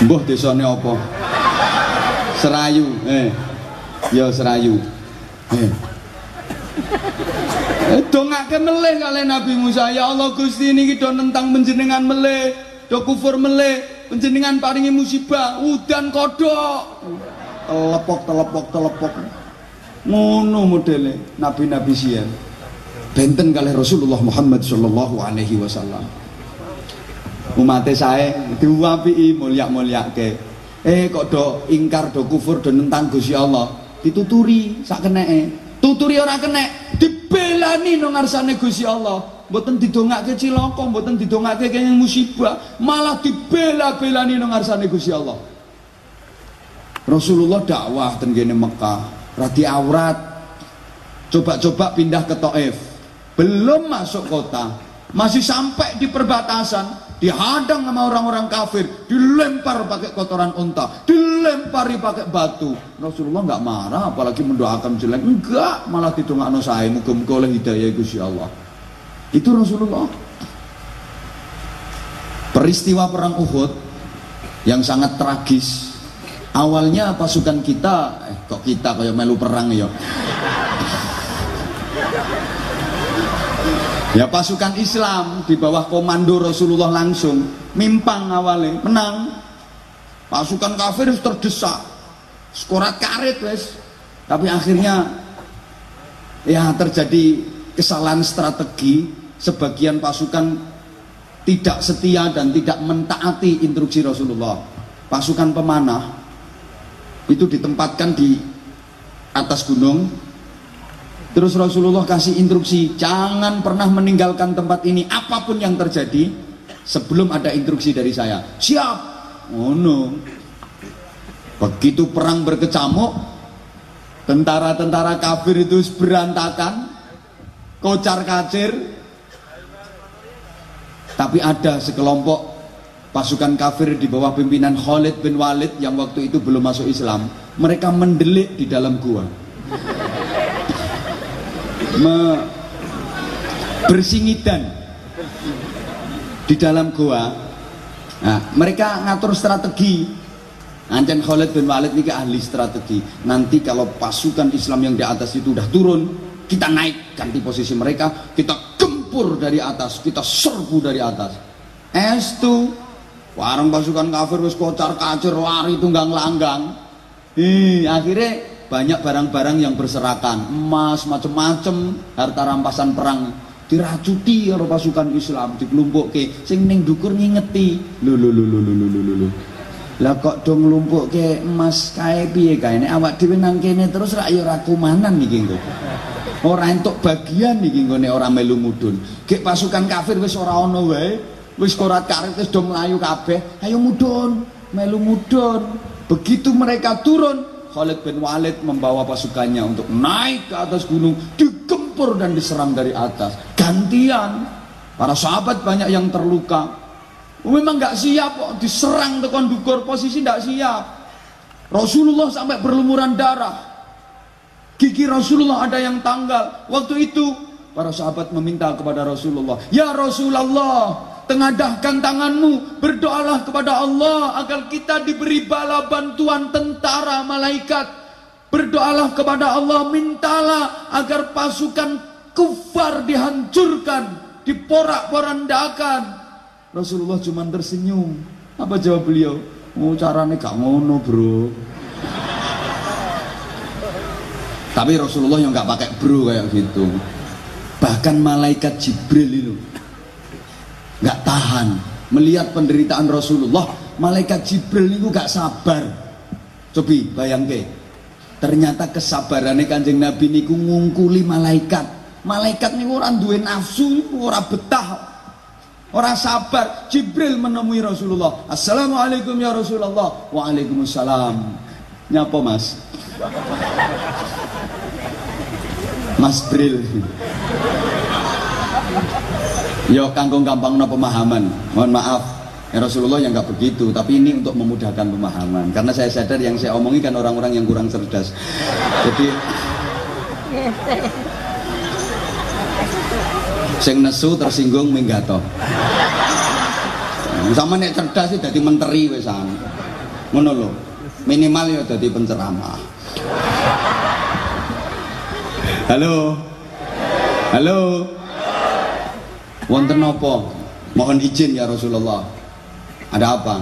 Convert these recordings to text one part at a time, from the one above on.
Mbah desane apa? Serayu, eh. Ya Serayu. Eh. Eh, dongake meleh kali Nabi Musa ya Allah Gusti niki do nentang penjenengan meleh do kufur meleh penjenengan paringi musibah udan kodok telepok telepok telepok ngono modele nabi-nabi sian benten kali Rasulullah Muhammad sallallahu alaihi wasallam umatnya saya diwapi mulia mulia ke eh kok do ingkar do kufur do nentang Gusti Allah. Dituturi sak keneke. Tuturi ora kena dibelani nang ngarsane Gusti Allah. Mboten didongake cilaka mboten didongake kaya musibah. Malah dibela-belani nang ngarsane Gusti Allah. Rasulullah dakwah teng kene Mekah. Radi aurat coba-coba pindah ke Taif. Belum masuk kota masih sampai di perbatasan dihadang sama orang-orang kafir, dilempar pakai kotoran unta, dilempari pakai batu. Rasulullah nggak marah, apalagi mendoakan jelek, enggak, malah ditungakno saya, muga-muga oleh hidayah Gusti Allah. Itu Rasulullah. Peristiwa perang Uhud yang sangat tragis. Awalnya pasukan kita, eh kok kita kayak melu perang ya. Ya pasukan Islam di bawah komando Rasulullah langsung mimpang awalnya menang. Pasukan kafir terdesak, skorat karet wes. Tapi akhirnya ya terjadi kesalahan strategi. Sebagian pasukan tidak setia dan tidak mentaati instruksi Rasulullah. Pasukan pemanah itu ditempatkan di atas gunung Terus Rasulullah kasih instruksi, jangan pernah meninggalkan tempat ini apa pun yang terjadi sebelum ada instruksi dari saya. Siap. Oh no. Begitu perang berkecamuk, tentara-tentara kafir itu berantakan, kocar kacir. Tapi ada sekelompok pasukan kafir di bawah pimpinan Khalid bin Walid yang waktu itu belum masuk Islam. Mereka mendelik di dalam gua me bersingidan di dalam goa. Nah, mereka ngatur strategi. Ancen Khalid bin Walid ini ahli strategi. Nanti kalau pasukan Islam yang di atas itu udah turun, kita naik ganti posisi mereka, kita gempur dari atas, kita serbu dari atas. Estu, warung pasukan kafir wis kocar kacir lari tunggang langgang. Ih, akhirnya banyak barang-barang yang berserakan. Emas macam-macam harta rampasan perang. Diracuti oleh pasukan Islam dikelumpukke sing ning dukur ngingeti. Lu lu lu lu lu lu lu lu lah kok dong lumpuk ke emas kae piye kae? Nek awak dhewe nang kene terus rak ya ora kumanan iki engko ora entuk bagian iki engko nek ora melu mudun gek pasukan kafir wis ora ana wae. Wis korat karet wis do mlayu kabeh. Ayo mudun melu mudun begitu mereka turun Khalid bin Walid membawa pasukannya untuk naik ke atas gunung, digempur dan diserang dari atas. Gantian, para sahabat banyak yang terluka. Memang nggak siap kok diserang tekan dukur posisi nggak siap. Rasulullah sampai berlumuran darah. Gigi Rasulullah ada yang tanggal. Waktu itu para sahabat meminta kepada Rasulullah, "Ya Rasulullah, tengadahkan tanganmu, berdoalah kepada Allah agar kita diberi bala bantuan tentara malaikat. Berdoalah kepada Allah, mintalah agar pasukan kufar dihancurkan, diporak-porandakan. Rasulullah cuma tersenyum. Apa jawab beliau? Oh caranya gak ngono bro. Tapi Rasulullah yang gak pakai bro kayak gitu. Bahkan malaikat Jibril itu nggak tahan. Melihat penderitaan Rasulullah malaikat Jibril itu gak sabar. Cobi bayangke. Ternyata kesabarannya kanjeng Nabi niku ngungkuli malaikat. Malaikat niku orang duwe nafsu orang betah. Orang sabar. Jibril menemui Rasulullah. Assalamualaikum ya Rasulullah. Waalaikumsalam. Nyapa mas? Mas Bril Yo kangkung gampang no pemahaman. Mohon maaf. Ya Rasulullah yang nggak begitu, tapi ini untuk memudahkan pemahaman. Karena saya sadar yang saya omongi kan orang-orang yang kurang cerdas. Jadi sing nesu tersinggung minggato. Sama nek cerdas sih jadi menteri wesan. ngono minimal ya dadi penceramah halo halo wonten apa? Mohon izin ya Rasulullah. Ada apa?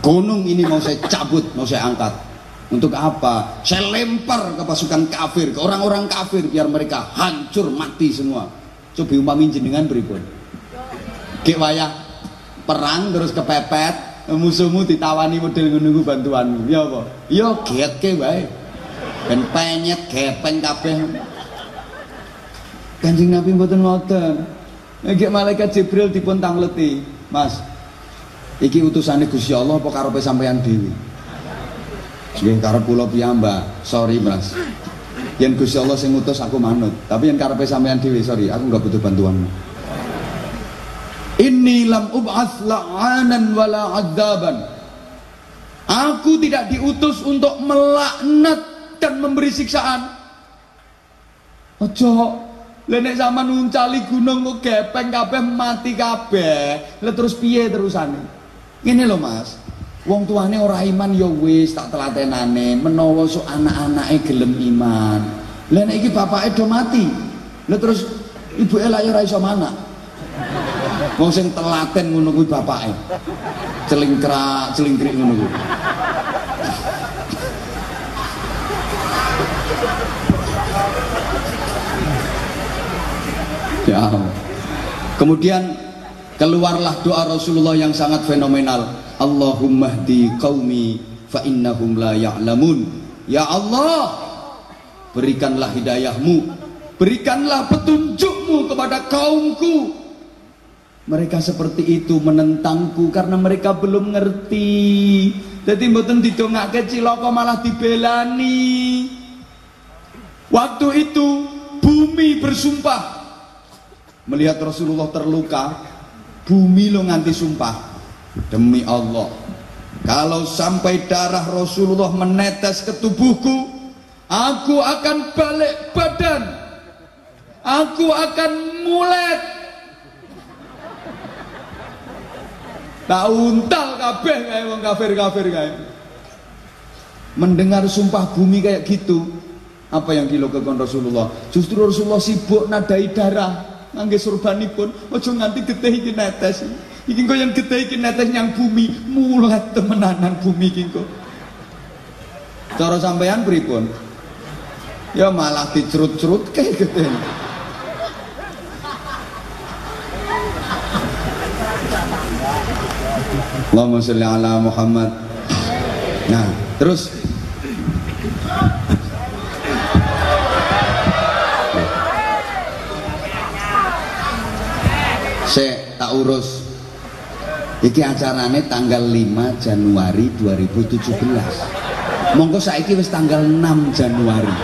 Gunung ini mau saya cabut mau saya angkat. Untuk apa? Saya lempar ke pasukan kafir ke orang-orang kafir biar mereka hancur mati semua. Coba umpami jenengan berikut. Kek wayah perang terus kepepet musuhmu ditawani model menunggu bantuanmu. Ya apa? Ya get ke wae. Ben penyet gepeng kabeh. Kanjeng Nabi mboten ngoten Iki malaikat Jibril dipun tangleti Mas. Iki utusannya Gusti Allah apa karepe sampean dhewe? Nggih karep kula piyambak. Sorry Mas. Yen Gusti Allah sing ngutus aku manut tapi yen karepe sampean dhewe sorry aku nggak butuh bantuanmu. Inni lam ub'ats la'anan wala adzaban. Aku tidak diutus untuk melaknat dan memberi siksaan. Ojo, lenek sama nuncali gunung kok gepeng kabeh mati kabeh. Lah terus piye terusane? Ngene lho Mas. Wong tuane ora iman ya wis tak telatenane menawa sok anak-anake gelem iman. Lah nek iki bapake do mati. Lah terus ibuke lak ya ora iso manak. Wong sing telaten ngono kuwi bapake. Celingkrak, celingkrik ngono kuwi. Ya. Kemudian keluarlah doa Rasulullah yang sangat fenomenal. Allahumma hdi qaumi fa innahum la ya'lamun. Ya Allah, berikanlah hidayahmu, berikanlah petunjukmu kepada kaumku mereka seperti itu menentangku karena mereka belum ngerti. Jadi mboten didongake cilaka malah dibelani. Waktu itu bumi bersumpah melihat Rasulullah terluka, bumi lo nganti sumpah demi Allah. Kalau sampai darah Rasulullah menetes ke tubuhku, aku akan balik badan. Aku akan mulet Tak untal kabeh kayak wong kafir-kafir kayak. Mendengar sumpah bumi kayak gitu, apa yang dilakukan Rasulullah? Justru Rasulullah sibuk nadai darah ngangge surbanipun, ojo nganti getih iki netes. Iki kok yang getih iki netes yang bumi, mulat temenanan bumi iki kok. Cara sampean pripun? Ya malah dicerut-cerut kayak gitu. Allahumma sholli ala Muhammad. Nah, terus saya tak urus. Iki acarane tanggal 5 Januari 2017 monggo saiki wis tanggal 6 Januari.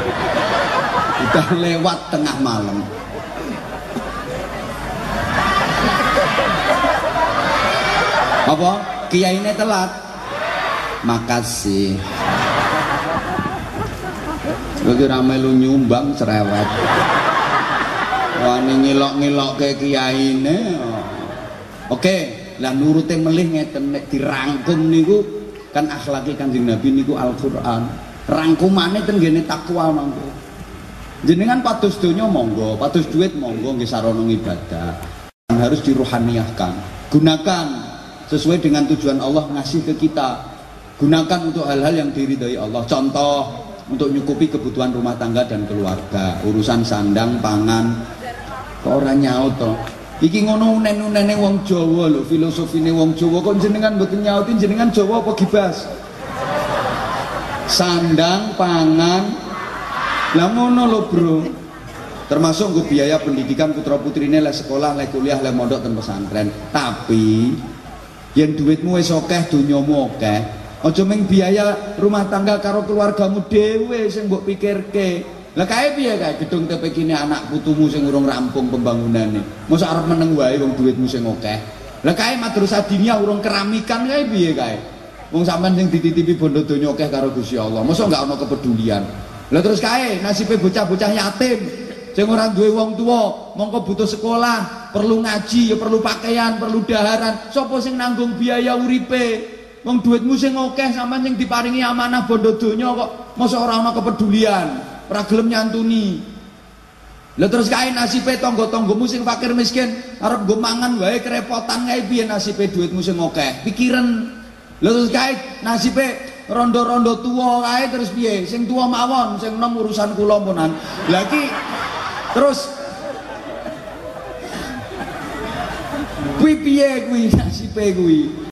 Udah lewat tengah malam. Apa? Kiai ini telat? Makasih. Lagi rame lu nyumbang cerewet Wani ngilok-ngilok ke kiai ini Oke, lah nurute melih ngeten nek dirangkum niku kan akhlaki Kanjeng Nabi niku Al-Qur'an. Rangkumane ten gene takwa mangko. Jenengan patus donya monggo, patus duit monggo nggih sarana ibadah. Harus diruhaniahkan. Gunakan sesuai dengan tujuan Allah ngasih ke kita gunakan untuk hal-hal yang diridhoi Allah contoh untuk nyukupi kebutuhan rumah tangga dan keluarga urusan sandang pangan kok orang nyaut toh iki ngono unen-unene wong Jawa lho filosofine wong Jawa. Kok jenengan mboten nyautin jenengan Jawa apa gibas? Sandang pangan. Lah ngono lho bro. Termasuk gue biaya pendidikan putra putrine lah sekolah lah kuliah lah mondok dan pesantren. Tapi yang duitmu wis akeh donyamu akeh mung biaya rumah tangga karo keluargamu dhewe sing mbok pikirke lah kae piye kae? Gedung TP kini anak putumu sing urung rampung pembangunane. Mosok arep meneng wae wong duitmu sing akeh. Lah kae madrasah diniyah urung keramikan kae piye kae? Wong sampean sing dititipi bondo donya akeh karo Gusti Allah mosok enggak ana kepedulian. Lah terus kae nasibe bocah-bocah yatim sing ora duwe wong tua mongko butuh sekolah perlu ngaji ya perlu pakaian perlu daharan. Sapa sing nanggung biaya uripe? Wong duitmu sing akeh sampean sing diparingi amanah bondo donya kok mosok ora ana kepedulian, ora gelem nyantuni. Lah terus kae nasibe tangga-tanggamu sing fakir miskin arep nggo mangan wae kerepotan kae piye nasibe duitmu sing akeh? Pikiran. Lah terus kae nasibe rondo-rondo tua kae terus piye? Sing tua mawon, sing enom urusan kula. Lagi terus kuwi piye kuwi nasibe kuwi?